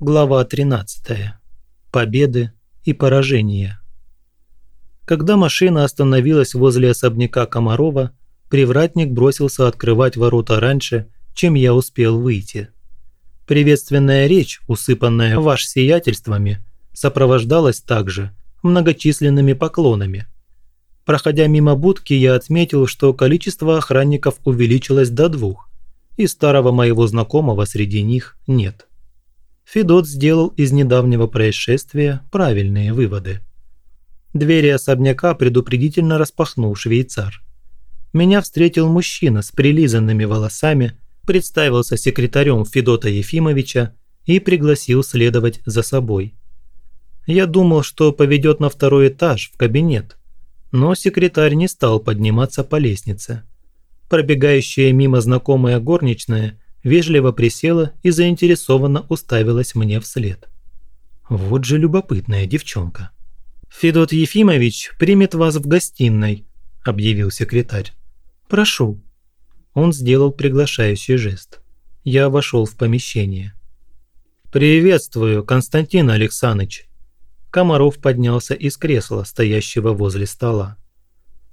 Глава 13. Победы и поражения. Когда машина остановилась возле особняка Комарова, привратник бросился открывать ворота раньше, чем я успел выйти. Приветственная речь, усыпанная ваш сиятельствами, сопровождалась также многочисленными поклонами. Проходя мимо будки, я отметил, что количество охранников увеличилось до двух, и старого моего знакомого среди них нет. Федот сделал из недавнего происшествия правильные выводы. Двери особняка предупредительно распахнул швейцар. Меня встретил мужчина с прилизанными волосами, представился секретарем Федота Ефимовича и пригласил следовать за собой. Я думал, что поведет на второй этаж, в кабинет, но секретарь не стал подниматься по лестнице. Пробегающая мимо знакомая горничная вежливо присела и заинтересованно уставилась мне вслед. Вот же любопытная девчонка. «Федот Ефимович примет вас в гостиной», – объявил секретарь. «Прошу». Он сделал приглашающий жест. Я вошел в помещение. «Приветствую, Константин Александрович». Комаров поднялся из кресла, стоящего возле стола.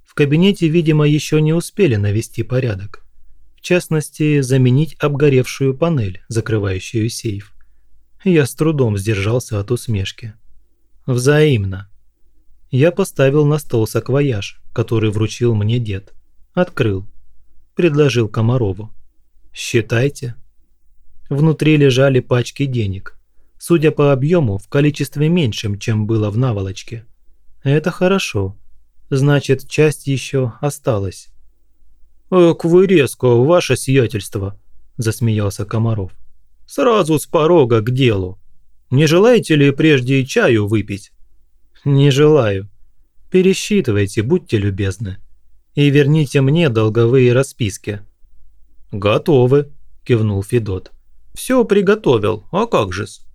В кабинете, видимо, еще не успели навести порядок в частности, заменить обгоревшую панель, закрывающую сейф. Я с трудом сдержался от усмешки. Взаимно. Я поставил на стол саквояж, который вручил мне дед. Открыл. Предложил Комарову. «Считайте». Внутри лежали пачки денег. Судя по объему, в количестве меньшем, чем было в наволочке. Это хорошо. Значит, часть еще осталась. «Эк вы резко, ваше сиятельство», – засмеялся Комаров. «Сразу с порога к делу. Не желаете ли прежде чаю выпить?» «Не желаю. Пересчитывайте, будьте любезны. И верните мне долговые расписки». «Готовы», – кивнул Федот. «Все приготовил, а как же-с?»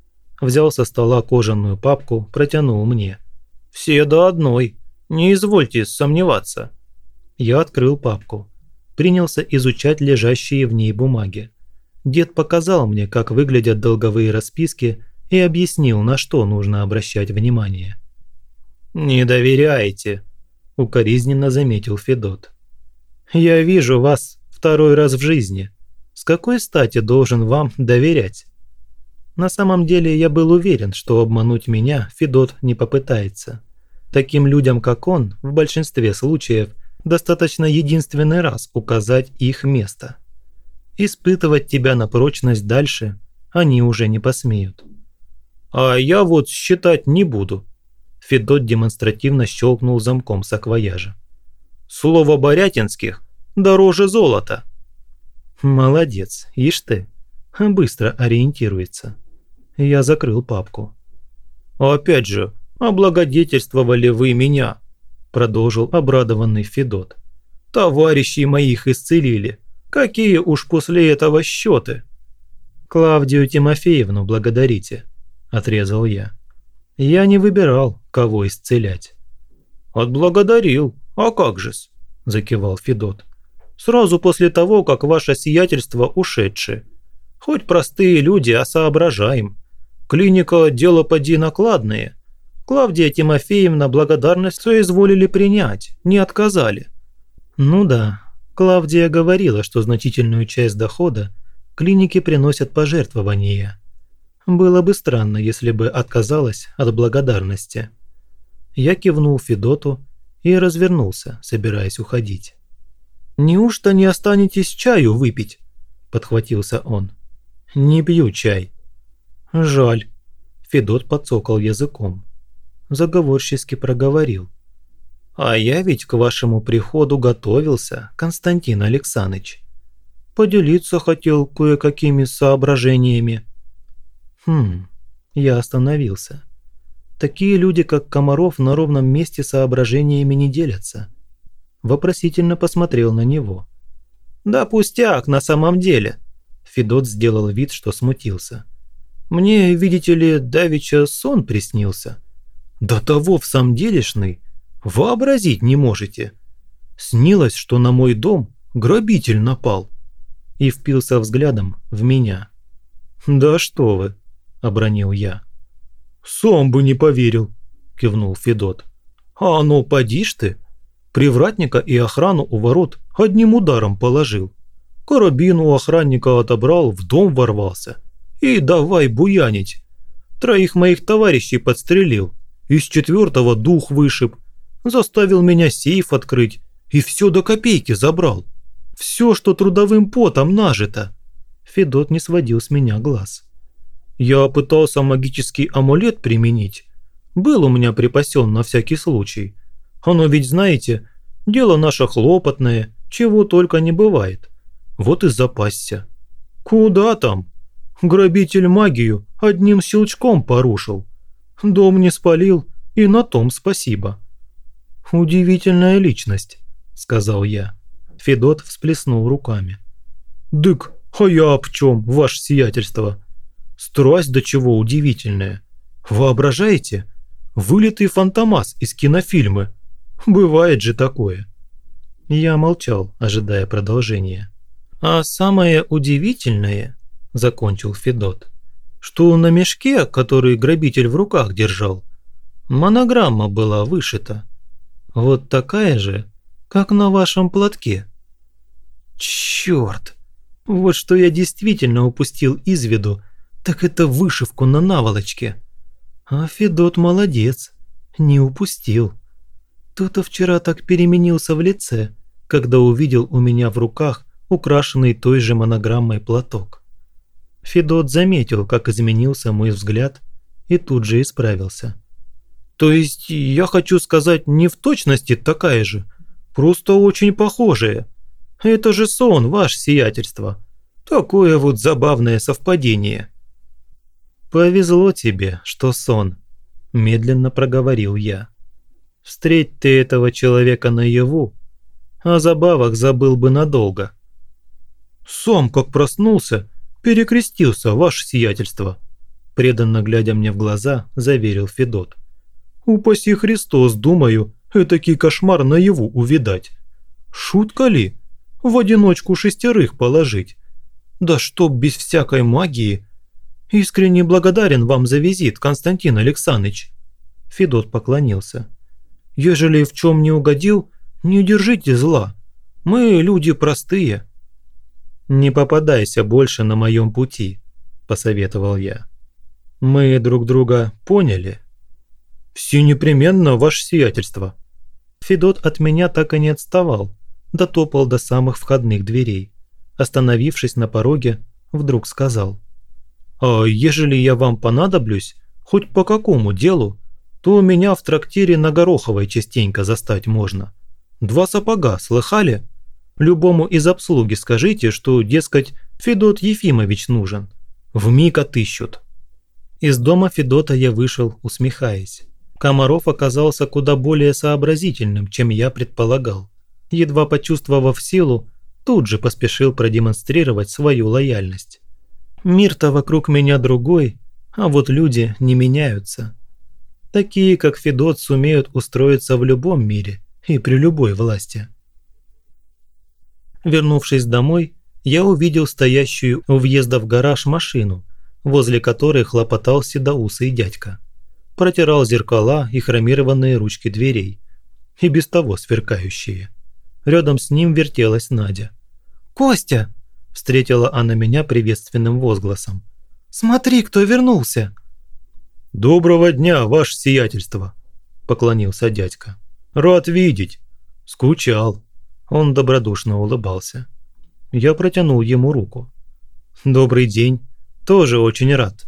Взял со стола кожаную папку, протянул мне. «Все до одной. Не извольте сомневаться». Я открыл папку принялся изучать лежащие в ней бумаги. Дед показал мне, как выглядят долговые расписки и объяснил, на что нужно обращать внимание. «Не доверяете», – укоризненно заметил Федот. «Я вижу вас второй раз в жизни. С какой стати должен вам доверять?» На самом деле я был уверен, что обмануть меня Федот не попытается. Таким людям, как он, в большинстве случаев – достаточно единственный раз указать их место. Испытывать тебя на прочность дальше они уже не посмеют. «А я вот считать не буду», – Федот демонстративно щелкнул замком саквояжа. «Слово Борятинских дороже золота». «Молодец, ишь ты, быстро ориентируется». Я закрыл папку. «Опять же, облагодетельствовали вы меня», продолжил обрадованный Федот. «Товарищи моих исцелили. Какие уж после этого счеты?» «Клавдию Тимофеевну благодарите», – отрезал я. «Я не выбирал, кого исцелять». «Отблагодарил. А как же-с?» – закивал Федот. «Сразу после того, как ваше сиятельство ушедшее. Хоть простые люди, а соображаем. Клиника – дело поди накладное. Клавдия Тимофеевна благодарность соизволили принять, не отказали. Ну да, Клавдия говорила, что значительную часть дохода клиники приносят пожертвования. Было бы странно, если бы отказалась от благодарности. Я кивнул Федоту и развернулся, собираясь уходить. «Неужто не останетесь чаю выпить?» – подхватился он. «Не пью чай». «Жаль». Федот подсокал языком заговорчески проговорил. «А я ведь к вашему приходу готовился, Константин Александрович. Поделиться хотел кое-какими соображениями». «Хм...» Я остановился. Такие люди, как Комаров, на ровном месте соображениями не делятся. Вопросительно посмотрел на него. «Да пустяк, на самом деле!» Федот сделал вид, что смутился. «Мне, видите ли, давеча сон приснился. До того в самом делешный, вообразить не можете. Снилось, что на мой дом грабитель напал. И впился взглядом в меня. Да что вы, – обронил я. «Сам бы не поверил», – кивнул Федот. «А ну, поди ж ты! Привратника и охрану у ворот одним ударом положил. Карабин у охранника отобрал, в дом ворвался. И давай буянить. Троих моих товарищей подстрелил. Из четвертого дух вышиб. Заставил меня сейф открыть. И все до копейки забрал. Все, что трудовым потом нажито. Федот не сводил с меня глаз. Я пытался магический амулет применить. Был у меня припасен на всякий случай. Оно ведь, знаете, дело наше хлопотное, чего только не бывает. Вот и запасся. Куда там? Грабитель магию одним щелчком порушил. Дом не спалил, и на том спасибо. Удивительная личность, сказал я. Федот всплеснул руками. «Дык, а я об чем, ваше сиятельство? Страсть до чего удивительная. Воображаете? Вылитый фантомас из кинофильма. Бывает же такое». Я молчал, ожидая продолжения. «А самое удивительное», – закончил Федот, – «что на мешке, который грабитель в руках держал, монограмма была вышита. Вот такая же, как на вашем платке». Черт! Вот что я действительно упустил из виду, так это вышивку на наволочке. А Федот молодец, не упустил. Кто-то вчера так переменился в лице, когда увидел у меня в руках украшенный той же монограммой платок. Федот заметил, как изменился мой взгляд, и тут же исправился. «То есть я хочу сказать не в точности такая же, просто очень похожая. Это же сон, ваше сиятельство. Такое вот забавное совпадение». «Повезло тебе, что сон», – медленно проговорил я. «Встреть ты этого человека наяву, о забавах забыл бы надолго». «Сам, как проснулся, перекрестился, ваше сиятельство», – преданно глядя мне в глаза, заверил Федот. «Упаси Христос, думаю, этакий кошмар наяву увидать. Шутка ли?» в одиночку шестерых положить. Да чтоб без всякой магии. Искренне благодарен вам за визит, Константин Александрович. Федот поклонился. Ежели в чем не угодил, не держите зла. Мы люди простые. Не попадайся больше на моем пути, посоветовал я. Мы друг друга поняли. Все непременно, ваше сиятельство. Федот от меня так и не отставал, дотопал до самых входных дверей. Остановившись на пороге, вдруг сказал. «А ежели я вам понадоблюсь, хоть по какому делу, то меня в трактире на Гороховой частенько застать можно. Два сапога, слыхали? Любому из обслуги скажите, что, дескать, Федот Ефимович нужен. Вмиг отыщут». Из дома Федота я вышел, усмехаясь. Комаров оказался куда более сообразительным, чем я предполагал едва почувствовав силу, тут же поспешил продемонстрировать свою лояльность. Мир-то вокруг меня другой, а вот люди не меняются. Такие, как Федот, сумеют устроиться в любом мире и при любой власти. Вернувшись домой, я увидел стоящую у въезда в гараж машину, возле которой хлопотал седоусый дядька. Протирал зеркала и хромированные ручки дверей, и без того сверкающие. Рядом с ним вертелась Надя. «Костя!» – встретила она меня приветственным возгласом. «Смотри, кто вернулся!» «Доброго дня, ваше сиятельство!» – поклонился дядька. «Рад видеть!» «Скучал!» Он добродушно улыбался. Я протянул ему руку. «Добрый день! Тоже очень рад!»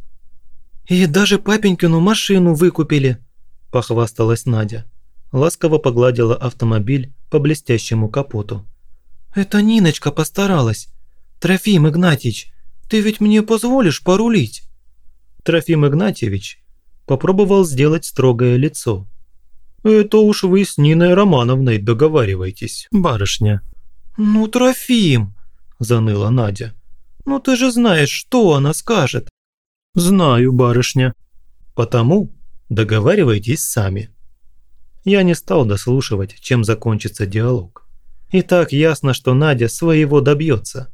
«И даже папенькину машину выкупили!» – похвасталась Надя. Ласково погладила автомобиль по блестящему капоту. «Это Ниночка постаралась. Трофим Игнатьич, ты ведь мне позволишь порулить?» Трофим Игнатьевич попробовал сделать строгое лицо. «Это уж вы с Ниной Романовной договариваетесь, барышня». «Ну, Трофим!» – заныла Надя. «Ну ты же знаешь, что она скажет». «Знаю, барышня». «Потому договаривайтесь сами». Я не стал дослушивать, чем закончится диалог. И так ясно, что Надя своего добьется.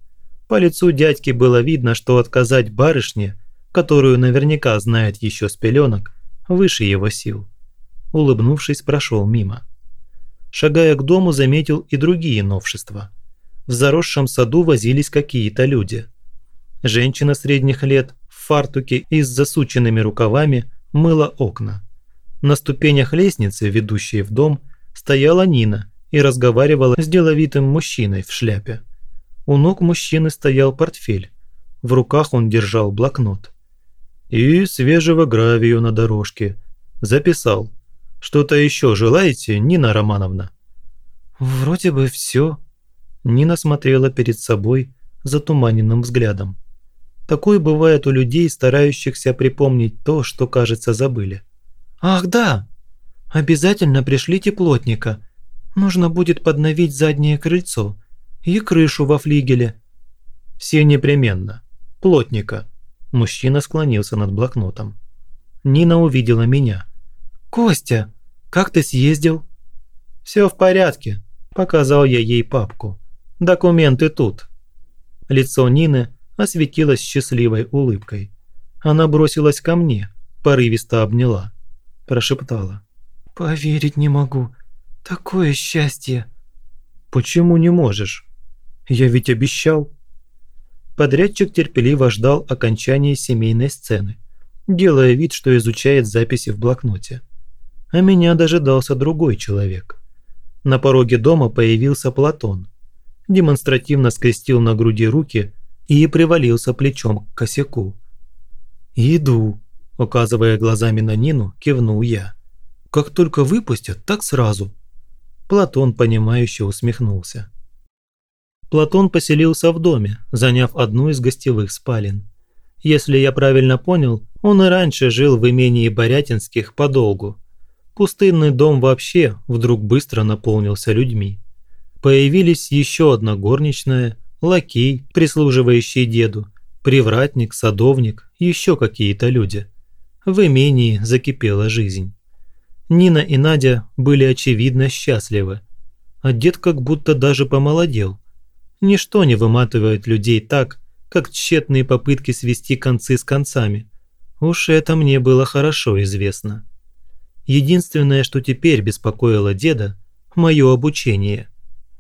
По лицу дядьки было видно, что отказать барышне, которую наверняка знает еще с пеленок, выше его сил. Улыбнувшись, прошел мимо. Шагая к дому, заметил и другие новшества. В заросшем саду возились какие-то люди. Женщина средних лет в фартуке и с засученными рукавами мыла окна. На ступенях лестницы, ведущей в дом, стояла Нина и разговаривала с деловитым мужчиной в шляпе. У ног мужчины стоял портфель. В руках он держал блокнот. И свежего гравию на дорожке. Записал. Что-то еще желаете, Нина Романовна? Вроде бы все. Нина смотрела перед собой затуманенным взглядом. Такой бывает у людей, старающихся припомнить то, что, кажется, забыли. «Ах, да! Обязательно пришлите плотника. Нужно будет подновить заднее крыльцо и крышу во флигеле». «Все непременно. Плотника». Мужчина склонился над блокнотом. Нина увидела меня. «Костя, как ты съездил?» «Все в порядке», – показал я ей папку. «Документы тут». Лицо Нины осветилось счастливой улыбкой. Она бросилась ко мне, порывисто обняла. Прошептала. «Поверить не могу. Такое счастье!» «Почему не можешь? Я ведь обещал». Подрядчик терпеливо ждал окончания семейной сцены, делая вид, что изучает записи в блокноте. А меня дожидался другой человек. На пороге дома появился Платон. Демонстративно скрестил на груди руки и привалился плечом к косяку. «Иду», – указывая глазами на Нину, кивнул я. «Как только выпустят, так сразу». Платон, понимающе усмехнулся. Платон поселился в доме, заняв одну из гостевых спален. Если я правильно понял, он и раньше жил в имении Борятинских подолгу. Пустынный дом вообще вдруг быстро наполнился людьми. Появились еще одна горничная, лакей, прислуживающий деду, привратник, садовник, еще какие-то люди. В имении закипела жизнь. Нина и Надя были очевидно счастливы, а дед как будто даже помолодел. Ничто не выматывает людей так, как тщетные попытки свести концы с концами. Уж это мне было хорошо известно. Единственное, что теперь беспокоило деда – мое обучение.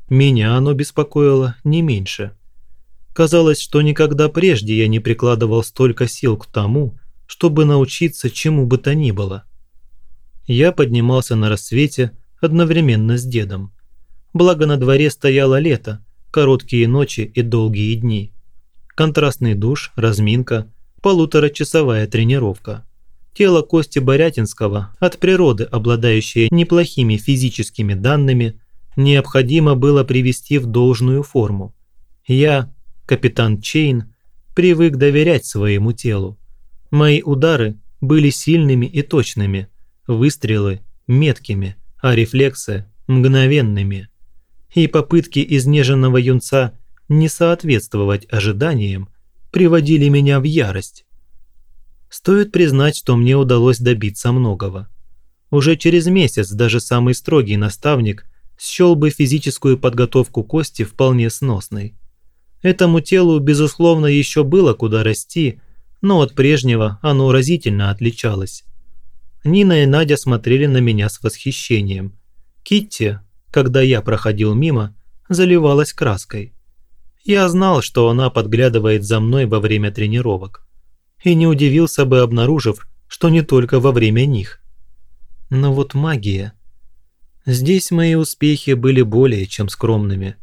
Меня оно беспокоило не меньше. Казалось, что никогда прежде я не прикладывал столько сил к тому, чтобы научиться чему бы то ни было. Я поднимался на рассвете одновременно с дедом. Благо на дворе стояло лето, короткие ночи и долгие дни. Контрастный душ, разминка, полуторачасовая тренировка. Тело Кости Борятинского, от природы обладающее неплохими физическими данными, необходимо было привести в должную форму. Я, капитан Чейн, привык доверять своему телу. Мои удары были сильными и точными, выстрелы – меткими, а рефлексы – мгновенными и попытки изнеженного юнца не соответствовать ожиданиям приводили меня в ярость. Стоит признать, что мне удалось добиться многого. Уже через месяц даже самый строгий наставник счел бы физическую подготовку Кости вполне сносной. Этому телу, безусловно, еще было куда расти, но от прежнего оно разительно отличалось. Нина и Надя смотрели на меня с восхищением. Китти, когда я проходил мимо, заливалась краской. Я знал, что она подглядывает за мной во время тренировок. И не удивился бы, обнаружив, что не только во время них. Но вот магия... Здесь мои успехи были более чем скромными.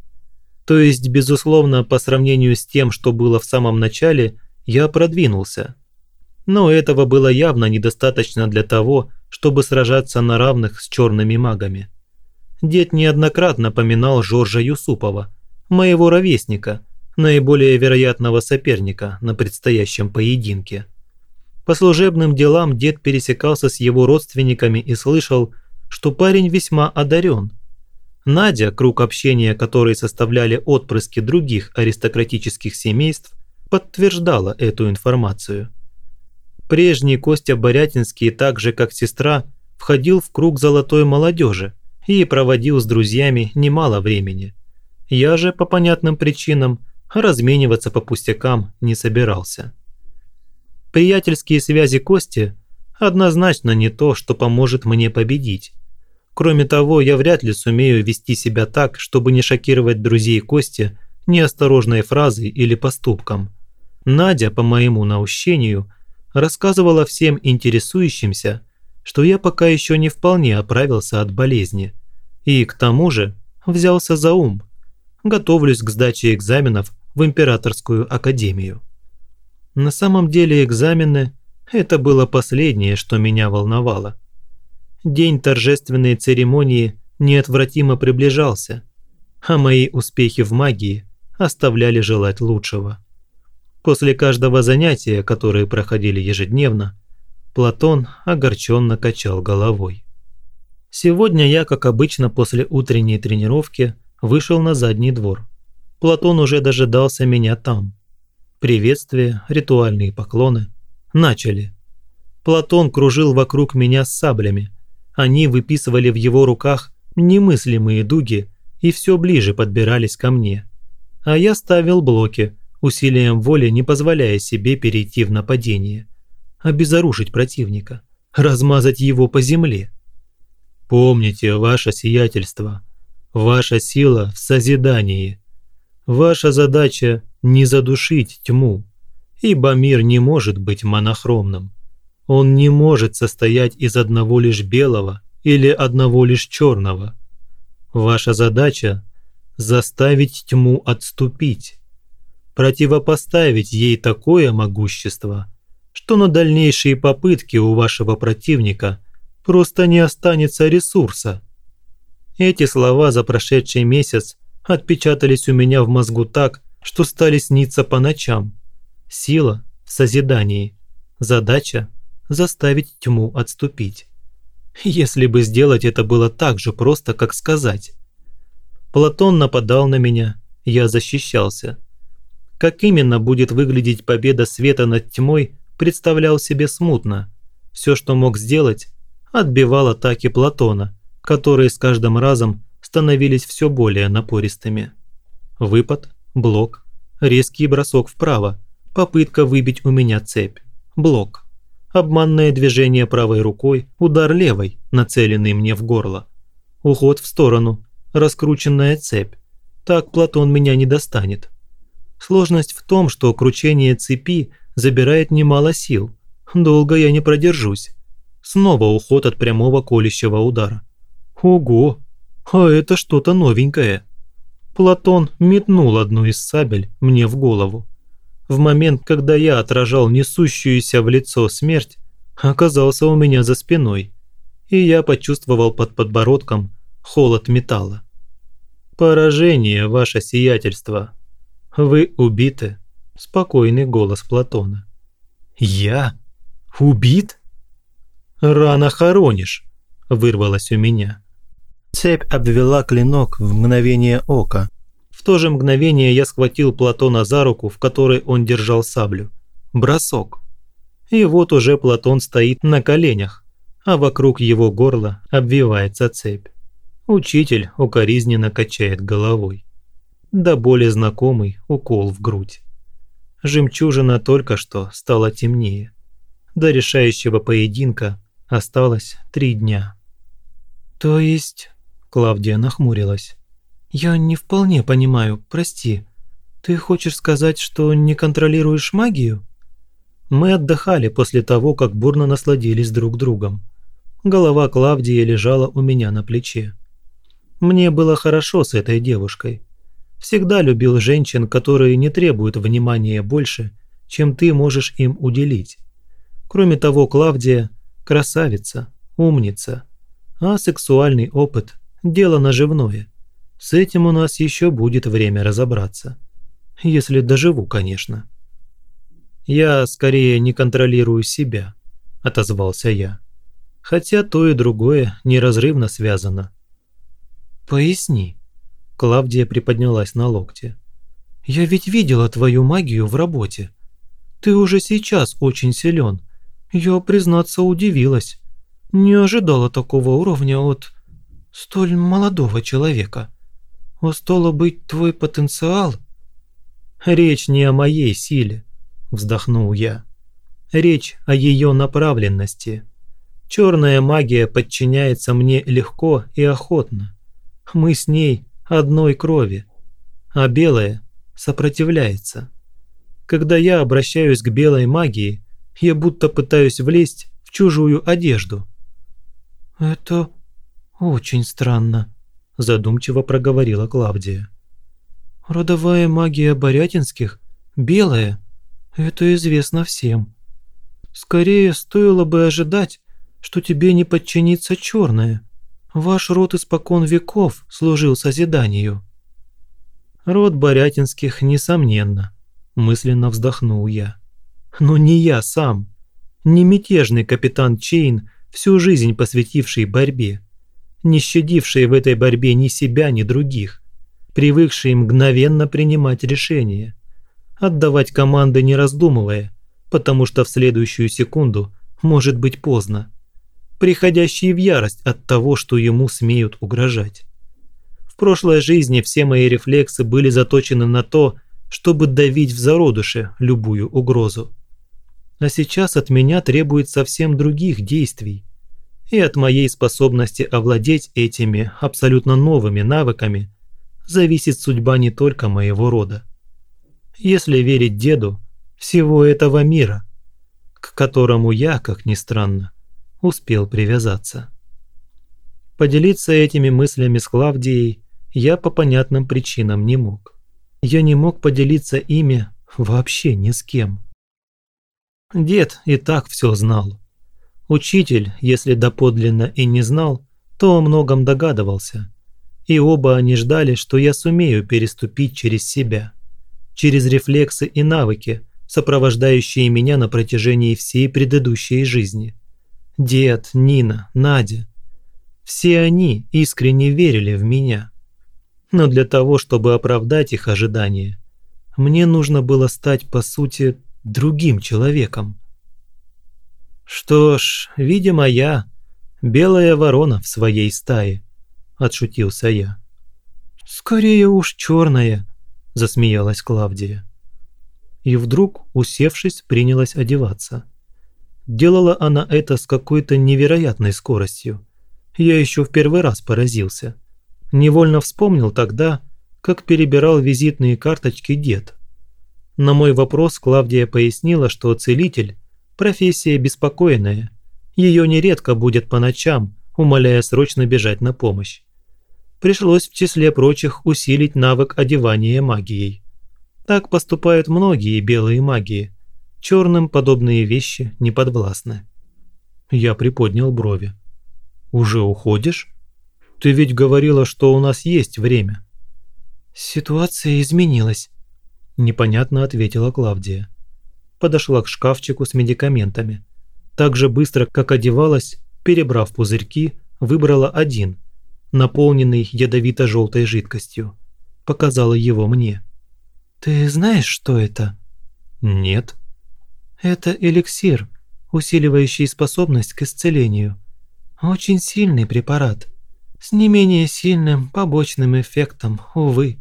То есть, безусловно, по сравнению с тем, что было в самом начале, я продвинулся. Но этого было явно недостаточно для того, чтобы сражаться на равных с черными магами дед неоднократно поминал Жоржа Юсупова, моего ровесника, наиболее вероятного соперника на предстоящем поединке. По служебным делам дед пересекался с его родственниками и слышал, что парень весьма одарен. Надя, круг общения которой составляли отпрыски других аристократических семейств, подтверждала эту информацию. Прежний Костя Борятинский, так же как сестра, входил в круг золотой молодежи, и проводил с друзьями немало времени. Я же, по понятным причинам, размениваться по пустякам не собирался. Приятельские связи Кости однозначно не то, что поможет мне победить. Кроме того, я вряд ли сумею вести себя так, чтобы не шокировать друзей Кости неосторожной фразой или поступком. Надя, по моему наущению, рассказывала всем интересующимся, что я пока еще не вполне оправился от болезни. И к тому же взялся за ум. Готовлюсь к сдаче экзаменов в Императорскую Академию. На самом деле экзамены – это было последнее, что меня волновало. День торжественной церемонии неотвратимо приближался, а мои успехи в магии оставляли желать лучшего. После каждого занятия, которые проходили ежедневно, Платон огорченно качал головой. Сегодня я, как обычно, после утренней тренировки вышел на задний двор. Платон уже дожидался меня там. Приветствия, ритуальные поклоны. Начали. Платон кружил вокруг меня с саблями. Они выписывали в его руках немыслимые дуги и все ближе подбирались ко мне. А я ставил блоки – усилием воли не позволяя себе перейти в нападение, обезоружить противника, размазать его по земле. Помните, ваше сиятельство, ваша сила в созидании. Ваша задача – не задушить тьму, ибо мир не может быть монохромным. Он не может состоять из одного лишь белого или одного лишь черного. Ваша задача – заставить тьму отступить, противопоставить ей такое могущество, что на дальнейшие попытки у вашего противника просто не останется ресурса. Эти слова за прошедший месяц отпечатались у меня в мозгу так, что стали сниться по ночам. Сила в созидании. Задача – заставить тьму отступить. Если бы сделать это было так же просто, как сказать. Платон нападал на меня, я защищался – как именно будет выглядеть победа света над тьмой, представлял себе смутно. Все, что мог сделать, отбивал атаки Платона, которые с каждым разом становились все более напористыми. Выпад, блок, резкий бросок вправо, попытка выбить у меня цепь, блок, обманное движение правой рукой, удар левой, нацеленный мне в горло, уход в сторону, раскрученная цепь. Так Платон меня не достанет. Сложность в том, что кручение цепи забирает немало сил. Долго я не продержусь. Снова уход от прямого колющего удара. Ого! А это что-то новенькое. Платон метнул одну из сабель мне в голову. В момент, когда я отражал несущуюся в лицо смерть, оказался у меня за спиной, и я почувствовал под подбородком холод металла. «Поражение, ваше сиятельство», «Вы убиты», – спокойный голос Платона. «Я? Убит?» «Рано хоронишь», – вырвалось у меня. Цепь обвела клинок в мгновение ока. В то же мгновение я схватил Платона за руку, в которой он держал саблю. Бросок. И вот уже Платон стоит на коленях, а вокруг его горла обвивается цепь. Учитель укоризненно качает головой да более знакомый укол в грудь. Жемчужина только что стала темнее. До решающего поединка осталось три дня. «То есть...» – Клавдия нахмурилась. «Я не вполне понимаю, прости. Ты хочешь сказать, что не контролируешь магию?» Мы отдыхали после того, как бурно насладились друг другом. Голова Клавдии лежала у меня на плече. Мне было хорошо с этой девушкой. Всегда любил женщин, которые не требуют внимания больше, чем ты можешь им уделить. Кроме того, Клавдия – красавица, умница, а сексуальный опыт – дело наживное. С этим у нас еще будет время разобраться. Если доживу, конечно. «Я скорее не контролирую себя», – отозвался я. «Хотя то и другое неразрывно связано». «Поясни», Клавдия приподнялась на локте. «Я ведь видела твою магию в работе. Ты уже сейчас очень силен. Я, признаться, удивилась. Не ожидала такого уровня от столь молодого человека. А стало быть, твой потенциал...» «Речь не о моей силе», – вздохнул я. Речь о ее направленности. Черная магия подчиняется мне легко и охотно. Мы с ней одной крови, а белая сопротивляется. Когда я обращаюсь к белой магии, я будто пытаюсь влезть в чужую одежду. «Это очень странно», – задумчиво проговорила Клавдия. «Родовая магия Борятинских белая, это известно всем. Скорее стоило бы ожидать, что тебе не подчинится черная. Ваш род испокон веков служил созиданию». «Род Борятинских, несомненно», – мысленно вздохнул я. «Но не я сам, не мятежный капитан Чейн, всю жизнь посвятивший борьбе, не щадивший в этой борьбе ни себя, ни других, привыкший мгновенно принимать решения, отдавать команды не раздумывая, потому что в следующую секунду может быть поздно, приходящий в ярость от того, что ему смеют угрожать. В прошлой жизни все мои рефлексы были заточены на то, чтобы давить в зародыше любую угрозу. А сейчас от меня требует совсем других действий. И от моей способности овладеть этими абсолютно новыми навыками зависит судьба не только моего рода. Если верить деду, всего этого мира, к которому я, как ни странно, успел привязаться. Поделиться этими мыслями с Клавдией я по понятным причинам не мог. Я не мог поделиться ими вообще ни с кем. Дед и так все знал. Учитель, если доподлинно и не знал, то о многом догадывался. И оба они ждали, что я сумею переступить через себя. Через рефлексы и навыки, сопровождающие меня на протяжении всей предыдущей жизни. Дед, Нина, Надя. Все они искренне верили в меня. Но для того, чтобы оправдать их ожидания, мне нужно было стать, по сути, другим человеком. «Что ж, видимо, я белая ворона в своей стае», – отшутился я. «Скорее уж черная», – засмеялась Клавдия. И вдруг, усевшись, принялась одеваться. Делала она это с какой-то невероятной скоростью. Я еще в первый раз поразился. Невольно вспомнил тогда, как перебирал визитные карточки дед – на мой вопрос Клавдия пояснила, что целитель – профессия беспокойная. Ее нередко будет по ночам, умоляя срочно бежать на помощь. Пришлось в числе прочих усилить навык одевания магией. Так поступают многие белые магии. Черным подобные вещи не подвластны. Я приподнял брови. «Уже уходишь? Ты ведь говорила, что у нас есть время». «Ситуация изменилась», Непонятно ответила Клавдия. Подошла к шкафчику с медикаментами. Так же быстро, как одевалась, перебрав пузырьки, выбрала один, наполненный ядовито-желтой жидкостью. Показала его мне. «Ты знаешь, что это?» «Нет». «Это эликсир, усиливающий способность к исцелению. Очень сильный препарат. С не менее сильным побочным эффектом, увы.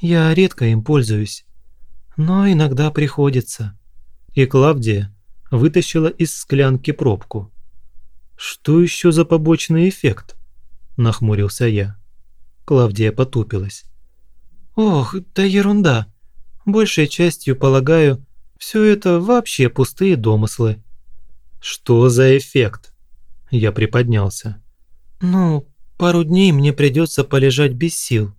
Я редко им пользуюсь но иногда приходится». И Клавдия вытащила из склянки пробку. «Что еще за побочный эффект?» – нахмурился я. Клавдия потупилась. «Ох, да ерунда. Большей частью, полагаю, все это вообще пустые домыслы». «Что за эффект?» Я приподнялся. «Ну, пару дней мне придется полежать без сил.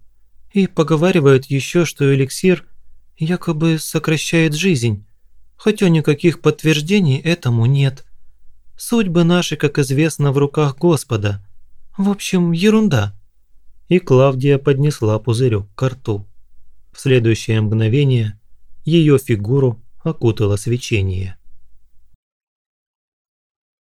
И поговаривают еще, что эликсир – якобы сокращает жизнь, хотя никаких подтверждений этому нет. Судьбы наши, как известно, в руках Господа. В общем, ерунда». И Клавдия поднесла пузырек к рту. В следующее мгновение ее фигуру окутало свечение.